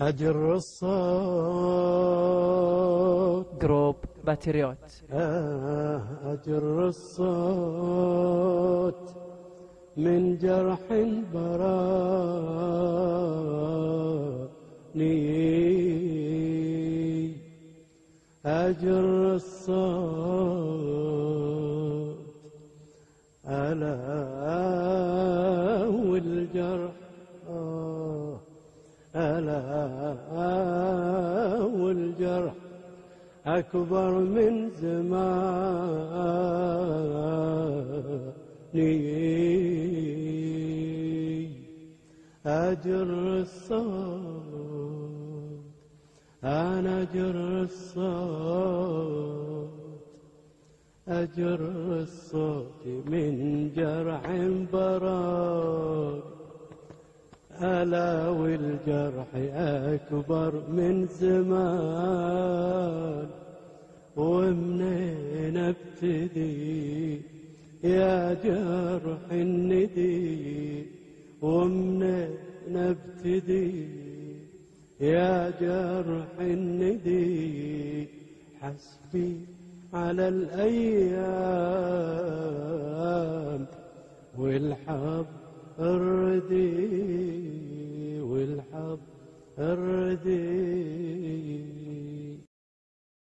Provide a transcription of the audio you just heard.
أجر الصوت جروب باتريوت أجر الصوت من جرح براني. أجر الصوت ألا والجرح ألا والجرح أكبر من زماني. أجر الصوت أنا أجر الصوت. أجر الصوت من جرح براك ألا والجرح أكبر من زمان. ومنين ابتدي يا جرح الندي. ومنين ابتدي يا جرح الندي. حسبي على الأيام والحب الردي والحب الردي